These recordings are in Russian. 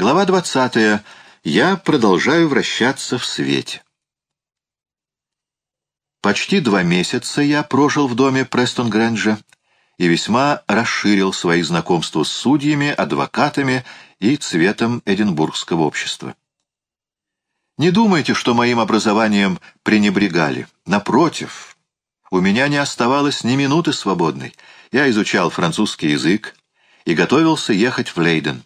Глава 20. Я продолжаю вращаться в свете. Почти два месяца я прожил в доме Престон Грэнджа и весьма расширил свои знакомства с судьями, адвокатами и цветом Эдинбургского общества. Не думайте, что моим образованием пренебрегали. Напротив, у меня не оставалось ни минуты свободной. Я изучал французский язык и готовился ехать в Лейден.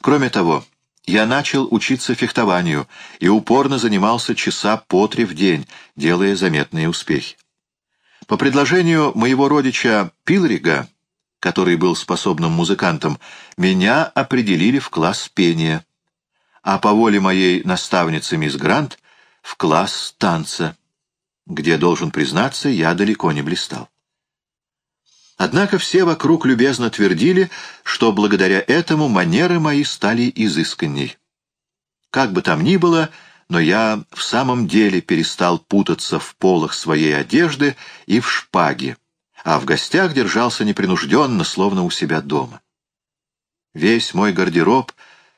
Кроме того, я начал учиться фехтованию и упорно занимался часа по три в день, делая заметные успехи. По предложению моего родича Пилрига, который был способным музыкантом, меня определили в класс пения, а по воле моей наставницы мисс Грант — в класс танца, где, должен признаться, я далеко не блистал. Однако все вокруг любезно твердили, что благодаря этому манеры мои стали изысканней. Как бы там ни было, но я в самом деле перестал путаться в полах своей одежды и в шпаге, а в гостях держался непринужденно, словно у себя дома. Весь мой гардероб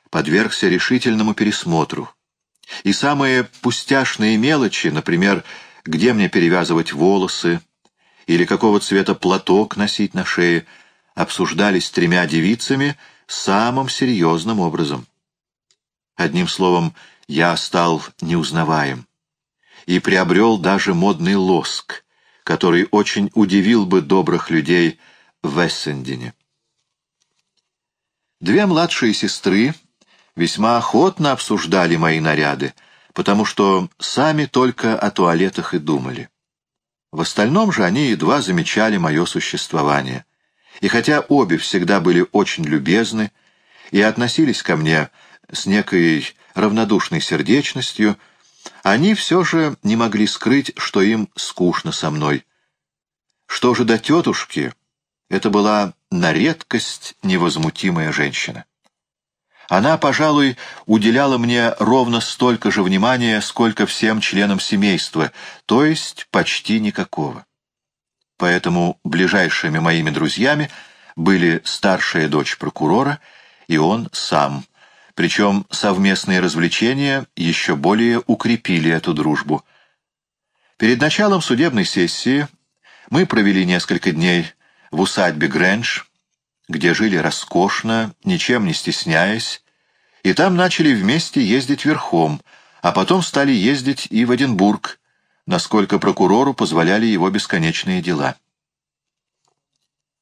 подвергся решительному пересмотру, и самые пустяшные мелочи, например, где мне перевязывать волосы, или какого цвета платок носить на шее, обсуждались тремя девицами самым серьезным образом. Одним словом, я стал неузнаваем и приобрел даже модный лоск, который очень удивил бы добрых людей в Эссендине. Две младшие сестры весьма охотно обсуждали мои наряды, потому что сами только о туалетах и думали. В остальном же они едва замечали мое существование. И хотя обе всегда были очень любезны и относились ко мне с некой равнодушной сердечностью, они все же не могли скрыть, что им скучно со мной. Что же до тетушки, это была на редкость невозмутимая женщина. Она, пожалуй, уделяла мне ровно столько же внимания, сколько всем членам семейства, то есть почти никакого. Поэтому ближайшими моими друзьями были старшая дочь прокурора и он сам. Причем совместные развлечения еще более укрепили эту дружбу. Перед началом судебной сессии мы провели несколько дней в усадьбе Грэндж, где жили роскошно, ничем не стесняясь, и там начали вместе ездить верхом, а потом стали ездить и в Эдинбург, насколько прокурору позволяли его бесконечные дела.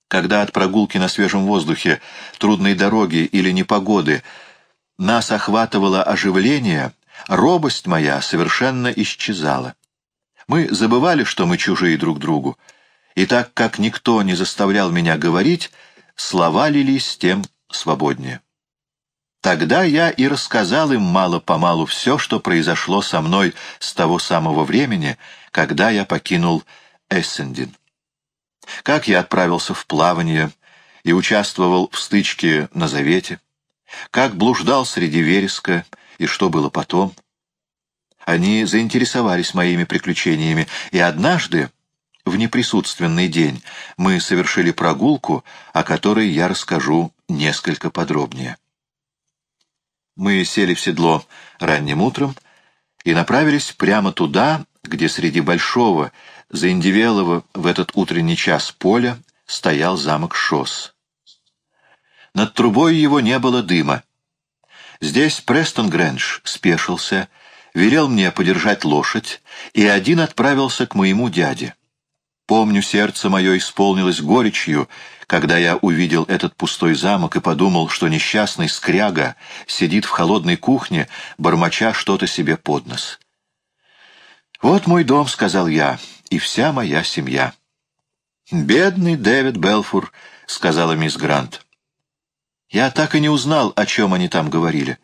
Когда от прогулки на свежем воздухе, трудной дороги или непогоды нас охватывало оживление, робость моя совершенно исчезала. Мы забывали, что мы чужие друг другу, и так как никто не заставлял меня говорить, слова лились тем свободнее. Тогда я и рассказал им мало-помалу все, что произошло со мной с того самого времени, когда я покинул Эссендин. Как я отправился в плавание и участвовал в стычке на Завете, как блуждал среди вереска и что было потом. Они заинтересовались моими приключениями, и однажды, в неприсутственный день, мы совершили прогулку, о которой я расскажу несколько подробнее. Мы сели в седло ранним утром и направились прямо туда, где среди большого, заиндевелого в этот утренний час поля стоял замок Шос. Над трубой его не было дыма. Здесь Престон Грэндж спешился, велел мне подержать лошадь и один отправился к моему дяде. Помню, сердце мое исполнилось горечью, когда я увидел этот пустой замок и подумал, что несчастный скряга сидит в холодной кухне, бормоча что-то себе под нос. «Вот мой дом», — сказал я, — «и вся моя семья». «Бедный Дэвид Белфур», — сказала мисс Грант. Я так и не узнал, о чем они там говорили.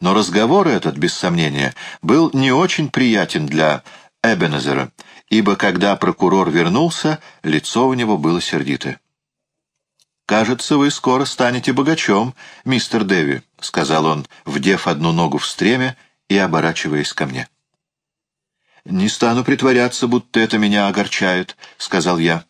Но разговор этот, без сомнения, был не очень приятен для Эбенезера, ибо когда прокурор вернулся, лицо у него было сердитое. «Кажется, вы скоро станете богачом, мистер Дэви», — сказал он, вдев одну ногу в стреме и оборачиваясь ко мне. «Не стану притворяться, будто это меня огорчает», — сказал я.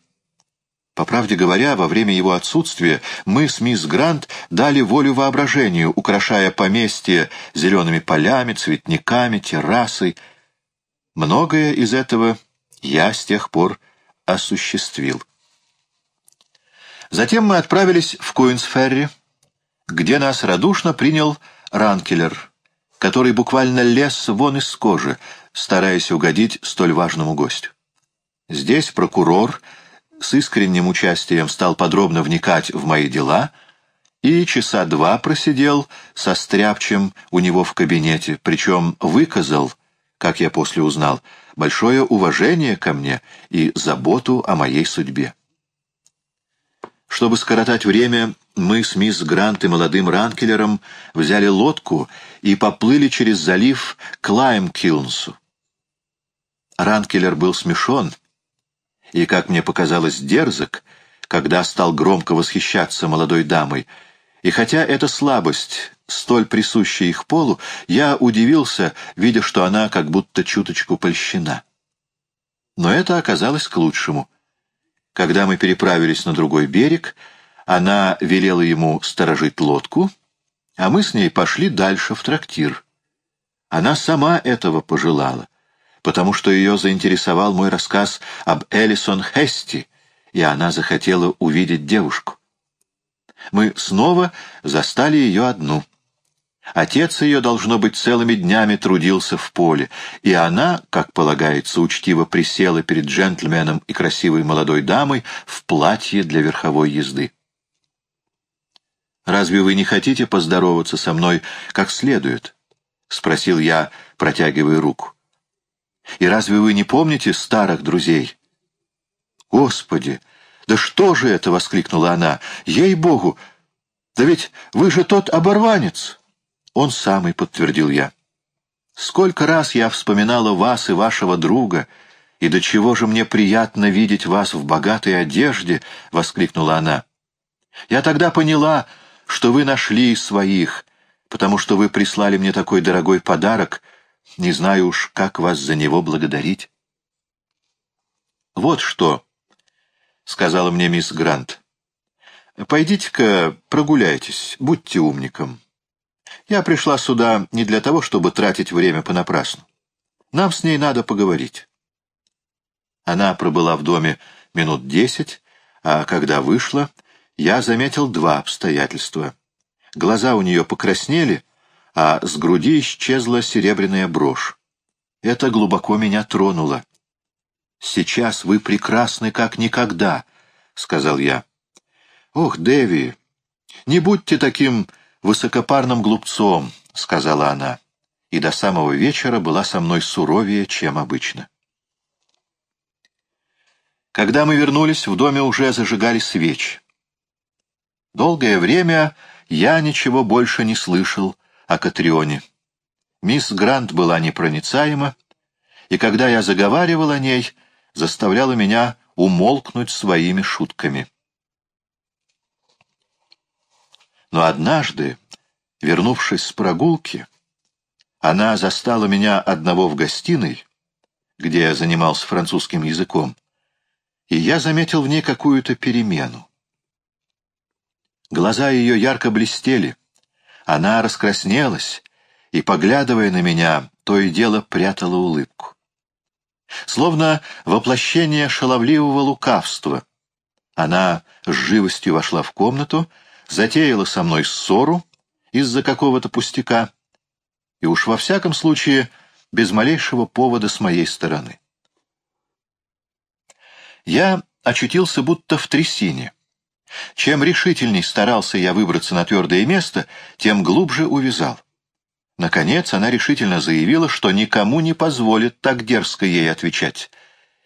По правде говоря, во время его отсутствия мы с мисс Грант дали волю воображению, украшая поместье зелеными полями, цветниками, террасой. Многое из этого я с тех пор осуществил. Затем мы отправились в Куинсферри, где нас радушно принял Ранкелер, который буквально лез вон из кожи, стараясь угодить столь важному гостю. Здесь прокурор с искренним участием стал подробно вникать в мои дела и часа два просидел со стряпчем у него в кабинете, причем выказал, как я после узнал, большое уважение ко мне и заботу о моей судьбе. Чтобы скоротать время, мы с мисс Грант и молодым Ранкелером взяли лодку и поплыли через залив к Лаймкилнсу. Ранкелер был смешон и, как мне показалось, дерзок, когда стал громко восхищаться молодой дамой, и хотя эта слабость столь присуща их полу, я удивился, видя, что она как будто чуточку польщена. Но это оказалось к лучшему. Когда мы переправились на другой берег, она велела ему сторожить лодку, а мы с ней пошли дальше, в трактир. Она сама этого пожелала, потому что ее заинтересовал мой рассказ об Элисон Хести, и она захотела увидеть девушку. Мы снова застали ее одну. Отец ее, должно быть, целыми днями трудился в поле, и она, как полагается, учтиво присела перед джентльменом и красивой молодой дамой в платье для верховой езды. «Разве вы не хотите поздороваться со мной как следует?» — спросил я, протягивая руку. «И разве вы не помните старых друзей?» «Господи! Да что же это?» — воскликнула она. «Ей-богу! Да ведь вы же тот оборванец!» «Он самый», — подтвердил я. «Сколько раз я вспоминала вас и вашего друга, и до чего же мне приятно видеть вас в богатой одежде!» — воскликнула она. «Я тогда поняла, что вы нашли своих, потому что вы прислали мне такой дорогой подарок, не знаю уж, как вас за него благодарить». «Вот что», — сказала мне мисс Грант. «Пойдите-ка прогуляйтесь, будьте умником. Я пришла сюда не для того, чтобы тратить время понапрасну. Нам с ней надо поговорить». Она пробыла в доме минут десять, а когда вышла, я заметил два обстоятельства. Глаза у нее покраснели, а с груди исчезла серебряная брошь. Это глубоко меня тронуло. «Сейчас вы прекрасны, как никогда», — сказал я. «Ох, Дэви, не будьте таким высокопарным глупцом», — сказала она, и до самого вечера была со мной суровее, чем обычно. Когда мы вернулись, в доме уже зажигали свечи. Долгое время я ничего больше не слышал о Катрионе. Мисс Грант была непроницаема, и когда я заговаривал о ней, заставляла меня умолкнуть своими шутками. Но однажды, вернувшись с прогулки, она застала меня одного в гостиной, где я занимался французским языком, и я заметил в ней какую-то перемену. Глаза ее ярко блестели, она раскраснелась и, поглядывая на меня, то и дело прятала улыбку. Словно воплощение шаловливого лукавства, она с живостью вошла в комнату, затеяла со мной ссору из-за какого-то пустяка, и уж во всяком случае без малейшего повода с моей стороны. Я очутился будто в трясине. Чем решительней старался я выбраться на твердое место, тем глубже увязал. Наконец она решительно заявила, что никому не позволит так дерзко ей отвечать,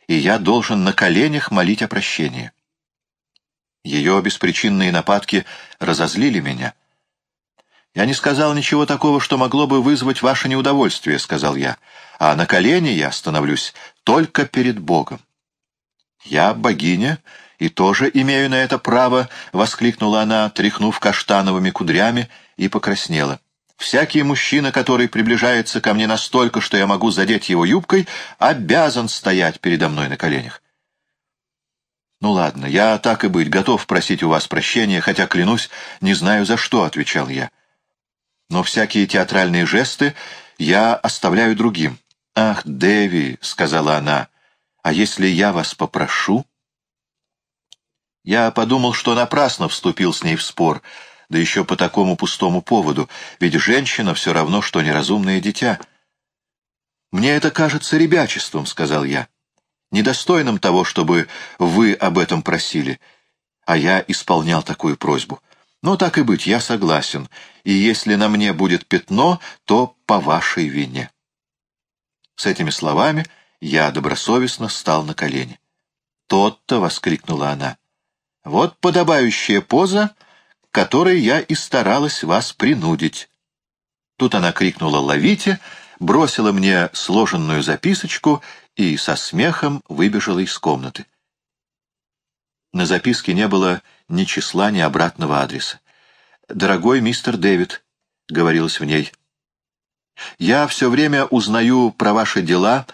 и я должен на коленях молить о прощении. Ее беспричинные нападки разозлили меня. «Я не сказал ничего такого, что могло бы вызвать ваше неудовольствие», — сказал я, «а на колени я становлюсь только перед Богом». «Я богиня и тоже имею на это право», — воскликнула она, тряхнув каштановыми кудрями, и покраснела. «Всякий мужчина, который приближается ко мне настолько, что я могу задеть его юбкой, обязан стоять передо мной на коленях». «Ну ладно, я так и быть, готов просить у вас прощения, хотя, клянусь, не знаю за что», — отвечал я. «Но всякие театральные жесты я оставляю другим». «Ах, Дэви», — сказала она, — «а если я вас попрошу?» Я подумал, что напрасно вступил с ней в спор, да еще по такому пустому поводу, ведь женщина все равно, что неразумное дитя. «Мне это кажется ребячеством», — сказал я недостойным того, чтобы вы об этом просили, а я исполнял такую просьбу. Но так и быть, я согласен, и если на мне будет пятно, то по вашей вине. С этими словами я добросовестно стал на колени. «Тот-то!» — воскликнула она. «Вот подобающая поза, которой я и старалась вас принудить». Тут она крикнула «Ловите!», бросила мне сложенную записочку и со смехом выбежала из комнаты. На записке не было ни числа, ни обратного адреса. «Дорогой мистер Дэвид», — говорилось в ней, — «я все время узнаю про ваши дела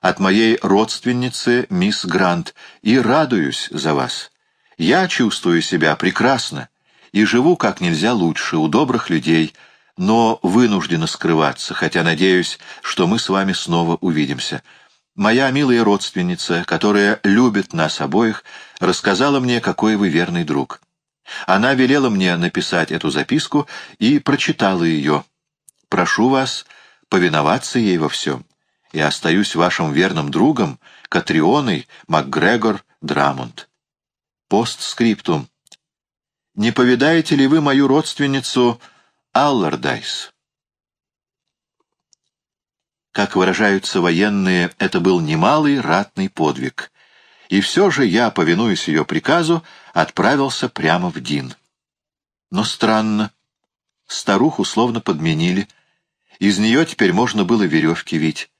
от моей родственницы мисс Грант и радуюсь за вас. Я чувствую себя прекрасно и живу как нельзя лучше у добрых людей, но вынуждена скрываться, хотя надеюсь, что мы с вами снова увидимся. Моя милая родственница, которая любит нас обоих, рассказала мне, какой вы верный друг. Она велела мне написать эту записку и прочитала ее. Прошу вас повиноваться ей во всем. И остаюсь вашим верным другом, Катрионой МакГрегор Драмонт. Постскриптум. Не повидаете ли вы мою родственницу Аллардайс? Как выражаются военные, это был немалый ратный подвиг. И все же я, повинуясь ее приказу, отправился прямо в Дин. Но странно. Старуху словно подменили. Из нее теперь можно было веревки вить.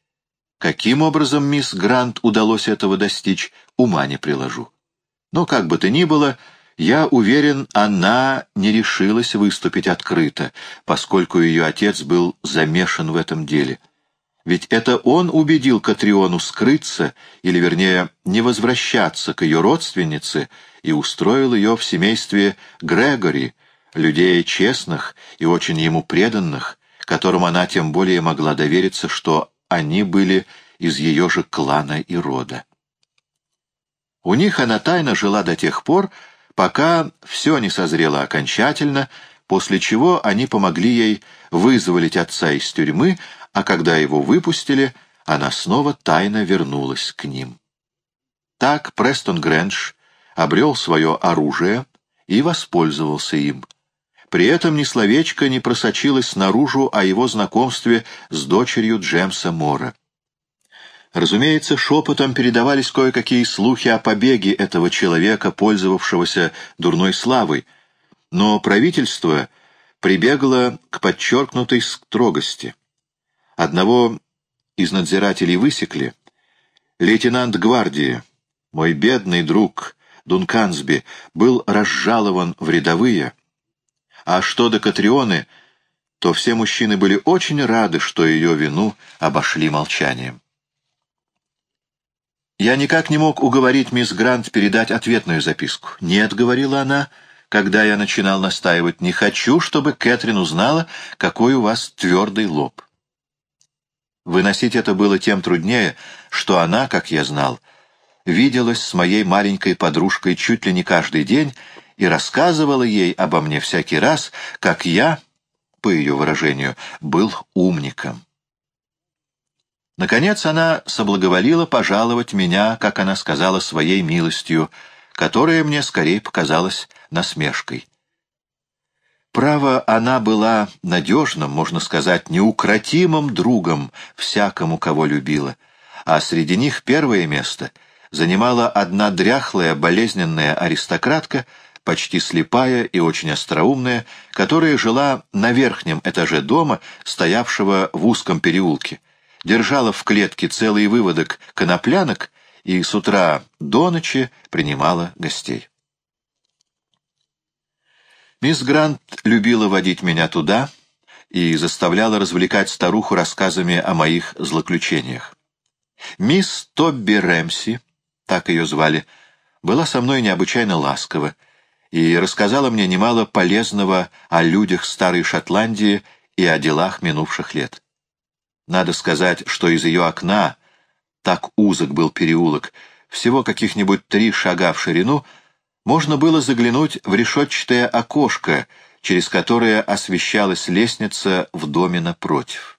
Каким образом мисс Грант удалось этого достичь, ума не приложу. Но как бы то ни было, я уверен, она не решилась выступить открыто, поскольку ее отец был замешан в этом деле. Ведь это он убедил Катриону скрыться, или, вернее, не возвращаться к ее родственнице и устроил ее в семействе Грегори, людей честных и очень ему преданных, которым она тем более могла довериться, что они были из ее же клана и рода. У них она тайно жила до тех пор, пока все не созрело окончательно, после чего они помогли ей вызволить отца из тюрьмы, а когда его выпустили, она снова тайно вернулась к ним. Так Престон Грэндж обрел свое оружие и воспользовался им. При этом ни словечко не просочилось наружу о его знакомстве с дочерью Джемса Мора. Разумеется, шепотом передавались кое-какие слухи о побеге этого человека, пользовавшегося дурной славой, но правительство прибегло к подчеркнутой строгости. Одного из надзирателей высекли. Лейтенант гвардии, мой бедный друг Дункансби, был разжалован в рядовые. А что до Катрионы, то все мужчины были очень рады, что ее вину обошли молчанием. Я никак не мог уговорить мисс Грант передать ответную записку. «Нет», — говорила она, когда я начинал настаивать, — «не хочу, чтобы Кэтрин узнала, какой у вас твердый лоб». Выносить это было тем труднее, что она, как я знал, виделась с моей маленькой подружкой чуть ли не каждый день и рассказывала ей обо мне всякий раз, как я, по ее выражению, был умником. Наконец она соблаговолила пожаловать меня, как она сказала, своей милостью, которая мне скорее показалась насмешкой. Право, она была надежным, можно сказать, неукротимым другом всякому, кого любила, а среди них первое место занимала одна дряхлая, болезненная аристократка, почти слепая и очень остроумная, которая жила на верхнем этаже дома, стоявшего в узком переулке, держала в клетке целый выводок коноплянок и с утра до ночи принимала гостей. Мисс Грант любила водить меня туда и заставляла развлекать старуху рассказами о моих злоключениях. Мисс Тобби Рэмси, так ее звали, была со мной необычайно ласкова и рассказала мне немало полезного о людях старой Шотландии и о делах минувших лет. Надо сказать, что из ее окна, так узок был переулок, всего каких-нибудь три шага в ширину, можно было заглянуть в решетчатое окошко, через которое освещалась лестница в доме напротив.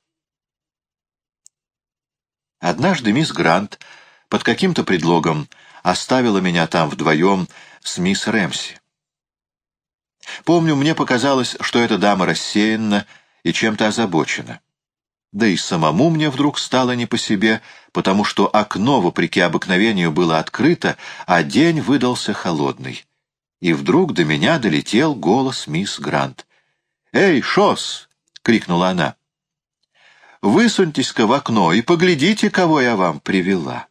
Однажды мисс Грант под каким-то предлогом оставила меня там вдвоем с мисс Рэмси. Помню, мне показалось, что эта дама рассеянна и чем-то озабочена. Да и самому мне вдруг стало не по себе, потому что окно, вопреки обыкновению, было открыто, а день выдался холодный. И вдруг до меня долетел голос мисс Грант. «Эй, Шос!» — крикнула она. «Высуньтесь-ка в окно и поглядите, кого я вам привела».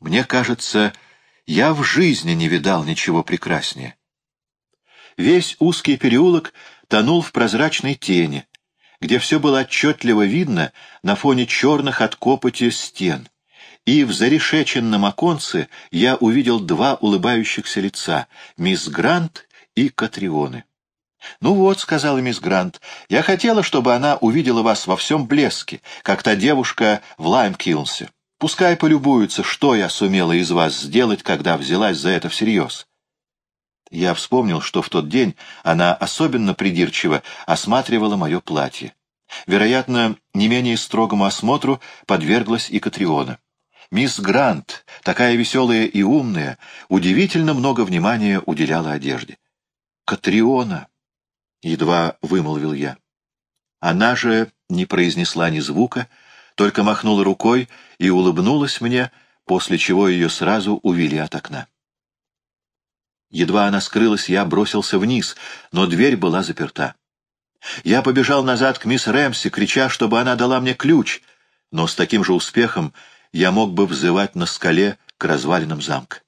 Мне кажется, я в жизни не видал ничего прекраснее. Весь узкий переулок тонул в прозрачной тени, где все было отчетливо видно на фоне черных от копоти стен. И в зарешеченном оконце я увидел два улыбающихся лица — мисс Грант и Катрионы. «Ну вот», — сказала мисс Грант, — «я хотела, чтобы она увидела вас во всем блеске, как та девушка в Лаймкилнсе. Пускай полюбуется, что я сумела из вас сделать, когда взялась за это всерьез». Я вспомнил, что в тот день она особенно придирчиво осматривала мое платье. Вероятно, не менее строгому осмотру подверглась и Катриона. Мисс Грант, такая веселая и умная, удивительно много внимания уделяла одежде. «Катриона!» — едва вымолвил я. Она же не произнесла ни звука, только махнула рукой и улыбнулась мне, после чего ее сразу увели от окна. Едва она скрылась, я бросился вниз, но дверь была заперта. Я побежал назад к мисс Рэмси, крича, чтобы она дала мне ключ, но с таким же успехом я мог бы взывать на скале к развалинам замка.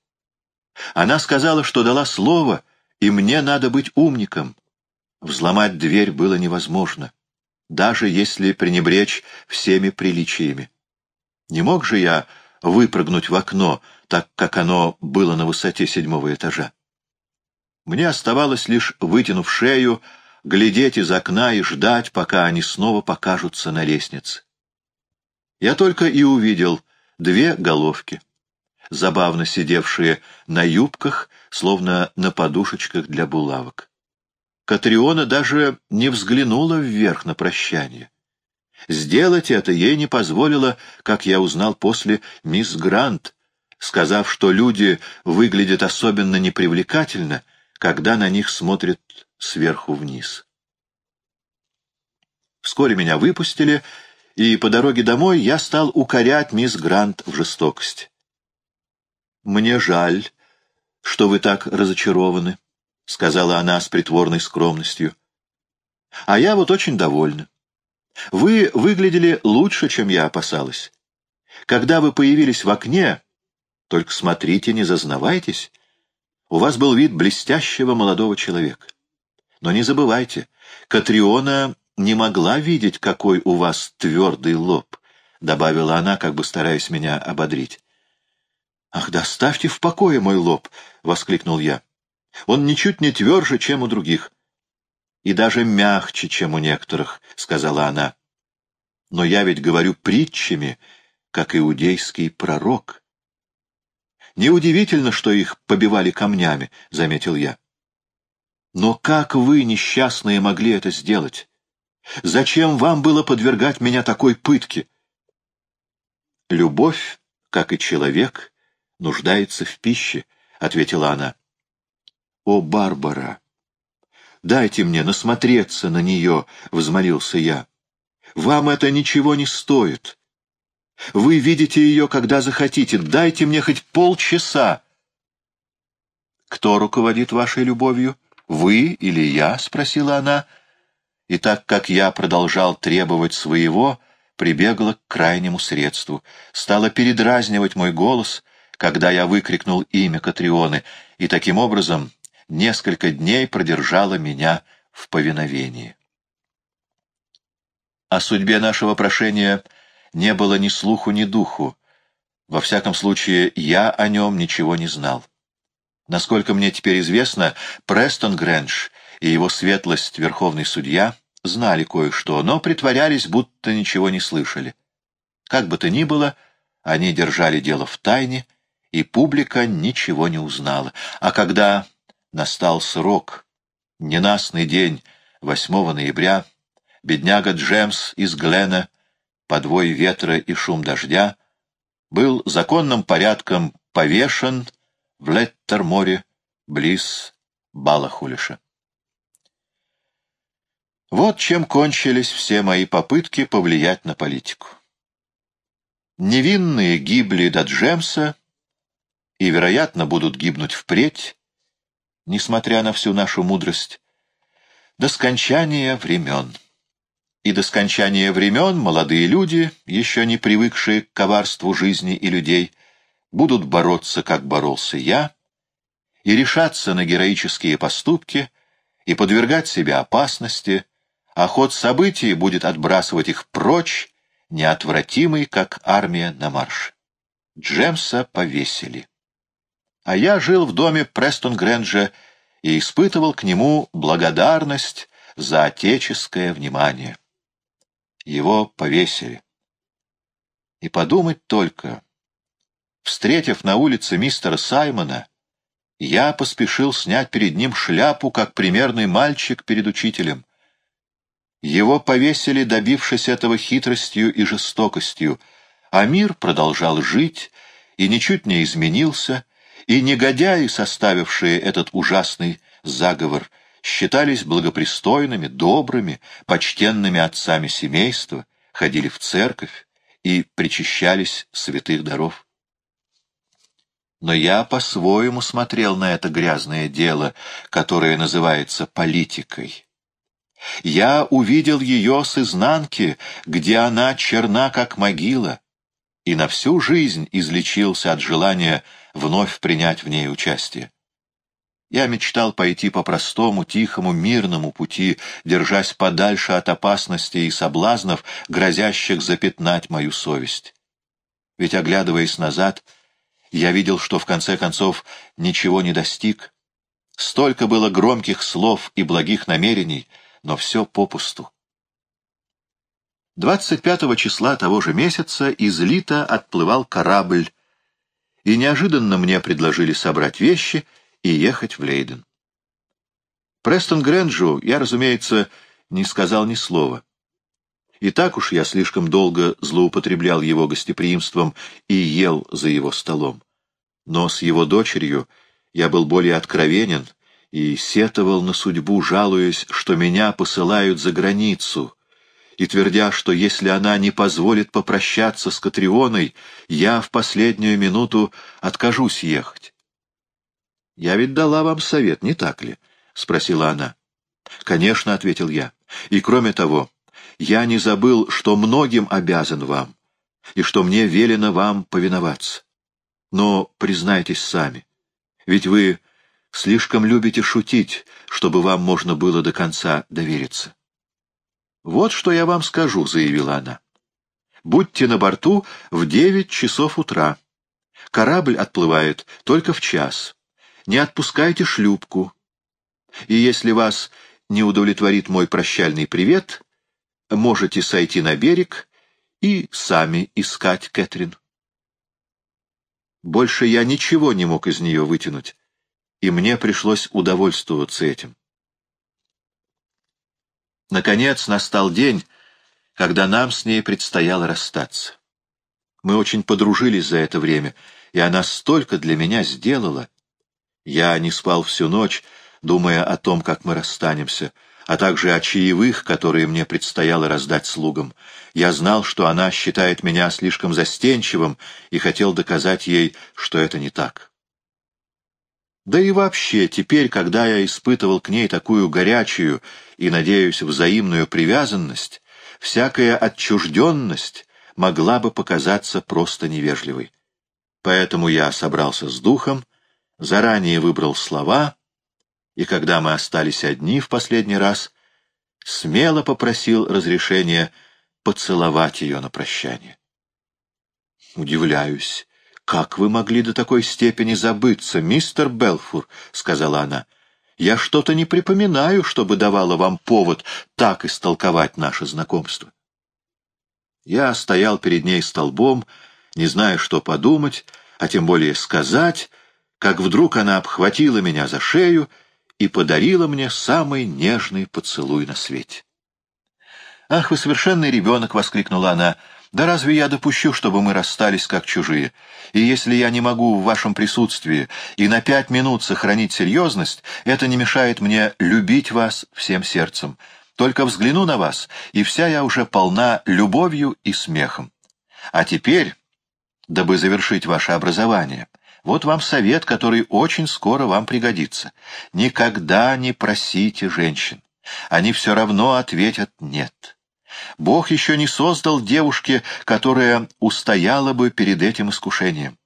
Она сказала, что дала слово, и мне надо быть умником. Взломать дверь было невозможно, даже если пренебречь всеми приличиями. Не мог же я выпрыгнуть в окно, так как оно было на высоте седьмого этажа. Мне оставалось лишь, вытянув шею, глядеть из окна и ждать, пока они снова покажутся на лестнице. Я только и увидел две головки, забавно сидевшие на юбках, словно на подушечках для булавок. Катриона даже не взглянула вверх на прощание. Сделать это ей не позволила, как я узнал после, мисс Грант, сказав, что люди выглядят особенно непривлекательно — когда на них смотрят сверху вниз. Вскоре меня выпустили, и по дороге домой я стал укорять мисс Грант в жестокости. «Мне жаль, что вы так разочарованы», — сказала она с притворной скромностью. «А я вот очень довольна. Вы выглядели лучше, чем я опасалась. Когда вы появились в окне, только смотрите, не зазнавайтесь, у вас был вид блестящего молодого человека. Но не забывайте, Катриона не могла видеть, какой у вас твердый лоб, — добавила она, как бы стараясь меня ободрить. — Ах, да ставьте в покое мой лоб! — воскликнул я. — Он ничуть не тверже, чем у других. — И даже мягче, чем у некоторых, — сказала она. — Но я ведь говорю притчами, как иудейский пророк. — Неудивительно, что их побивали камнями, — заметил я. Но как вы, несчастные, могли это сделать? Зачем вам было подвергать меня такой пытке? Любовь, как и человек, нуждается в пище, — ответила она. О, Барбара! Дайте мне насмотреться на нее, — взмолился я. Вам это ничего не стоит. Вы видите ее, когда захотите. Дайте мне хоть полчаса. «Кто руководит вашей любовью? Вы или я?» — спросила она. И так как я продолжал требовать своего, прибегла к крайнему средству. Стала передразнивать мой голос, когда я выкрикнул имя Катрионы, и таким образом несколько дней продержала меня в повиновении. О судьбе нашего прошения не было ни слуху, ни духу. Во всяком случае, я о нем ничего не знал. Насколько мне теперь известно, Престон Грэндж и его светлость, верховный судья, знали кое-что, но притворялись, будто ничего не слышали. Как бы то ни было, они держали дело в тайне, и публика ничего не узнала. А когда настал срок, ненастный день 8 ноября, бедняга Джемс из Глена, подвой ветра и шум дождя, был законным порядком повешен в Леттерморе, близ Балахулиша. Вот чем кончились все мои попытки повлиять на политику. Невинные гибли до Джемса и, вероятно, будут гибнуть впредь, несмотря на всю нашу мудрость, до скончания времен. И до скончания времен молодые люди, еще не привыкшие к коварству жизни и людей, будут бороться, как боролся я, и решаться на героические поступки, и подвергать себя опасности, а ход событий будет отбрасывать их прочь, неотвратимый, как армия на марше. Джемса повесили. А я жил в доме Престон-Грэнджа и испытывал к нему благодарность за отеческое внимание. Его повесили. И подумать только, встретив на улице мистера Саймона, я поспешил снять перед ним шляпу, как примерный мальчик перед учителем. Его повесили, добившись этого хитростью и жестокостью, а мир продолжал жить и ничуть не изменился, и негодяи, составившие этот ужасный заговор, считались благопристойными, добрыми, почтенными отцами семейства, ходили в церковь и причащались святых даров. Но я по-своему смотрел на это грязное дело, которое называется политикой. Я увидел ее с изнанки, где она черна, как могила, и на всю жизнь излечился от желания вновь принять в ней участие. Я мечтал пойти по простому, тихому, мирному пути, держась подальше от опасностей и соблазнов, грозящих запятнать мою совесть. Ведь, оглядываясь назад, я видел, что в конце концов ничего не достиг. Столько было громких слов и благих намерений, но все попусту. 25 числа того же месяца из Лита отплывал корабль, и неожиданно мне предложили собрать вещи — и ехать в Лейден. Престон Грэнджу я, разумеется, не сказал ни слова. И так уж я слишком долго злоупотреблял его гостеприимством и ел за его столом. Но с его дочерью я был более откровенен и сетовал на судьбу, жалуясь, что меня посылают за границу, и твердя, что если она не позволит попрощаться с Катрионой, я в последнюю минуту откажусь ехать. — Я ведь дала вам совет, не так ли? — спросила она. — Конечно, — ответил я. — И кроме того, я не забыл, что многим обязан вам, и что мне велено вам повиноваться. Но признайтесь сами, ведь вы слишком любите шутить, чтобы вам можно было до конца довериться. — Вот что я вам скажу, — заявила она. — Будьте на борту в девять часов утра. Корабль отплывает только в час не отпускайте шлюпку. И если вас не удовлетворит мой прощальный привет, можете сойти на берег и сами искать Кэтрин. Больше я ничего не мог из нее вытянуть, и мне пришлось удовольствоваться этим. Наконец настал день, когда нам с ней предстояло расстаться. Мы очень подружились за это время, и она столько для меня сделала — я не спал всю ночь, думая о том, как мы расстанемся, а также о чаевых, которые мне предстояло раздать слугам. Я знал, что она считает меня слишком застенчивым, и хотел доказать ей, что это не так. Да и вообще, теперь, когда я испытывал к ней такую горячую и, надеюсь, взаимную привязанность, всякая отчужденность могла бы показаться просто невежливой. Поэтому я собрался с духом, заранее выбрал слова, и когда мы остались одни в последний раз, смело попросил разрешения поцеловать ее на прощание. Удивляюсь, «Как вы могли до такой степени забыться, мистер Белфур?» — сказала она. «Я что-то не припоминаю, чтобы давало вам повод так истолковать наше знакомство». Я стоял перед ней столбом, не зная, что подумать, а тем более сказать, как вдруг она обхватила меня за шею и подарила мне самый нежный поцелуй на свете. «Ах, вы совершенный ребенок!» — воскликнула она. «Да разве я допущу, чтобы мы расстались как чужие? И если я не могу в вашем присутствии и на пять минут сохранить серьезность, это не мешает мне любить вас всем сердцем. Только взгляну на вас, и вся я уже полна любовью и смехом. А теперь, дабы завершить ваше образование, вот вам совет, который очень скоро вам пригодится. Никогда не просите женщин. Они все равно ответят «нет». Бог еще не создал девушки, которая устояла бы перед этим искушением.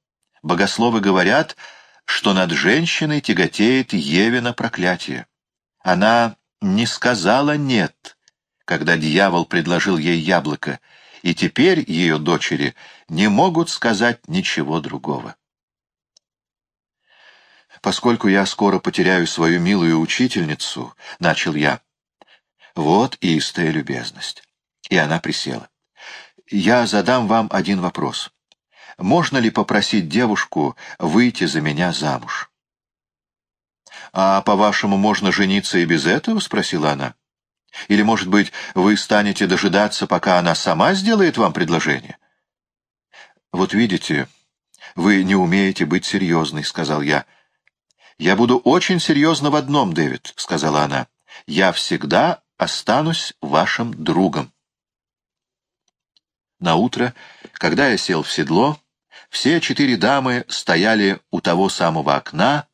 Богословы говорят, что над женщиной тяготеет Евина проклятие. Она не сказала «нет», когда дьявол предложил ей яблоко, и теперь ее дочери не могут сказать ничего другого. «Поскольку я скоро потеряю свою милую учительницу», — начал я, — «вот истая любезность». И она присела. «Я задам вам один вопрос. Можно ли попросить девушку выйти за меня замуж?» «А, по-вашему, можно жениться и без этого?» — спросила она. «Или, может быть, вы станете дожидаться, пока она сама сделает вам предложение?» «Вот видите, вы не умеете быть серьезной», — сказал я. «Я буду очень серьезна в одном, Дэвид», — сказала она. «Я всегда останусь вашим другом». На утро, когда я сел в седло, все четыре дамы стояли у того самого окна,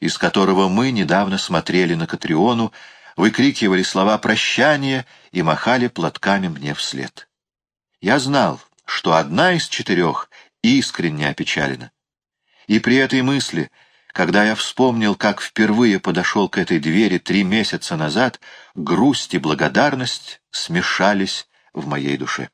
из которого мы недавно смотрели на Катриону, выкрикивали слова прощания и махали платками мне вслед. Я знал, что одна из четырех искренне опечалена. И при этой мысли, когда я вспомнил, как впервые подошел к этой двери три месяца назад, грусть и благодарность смешались в моей душе.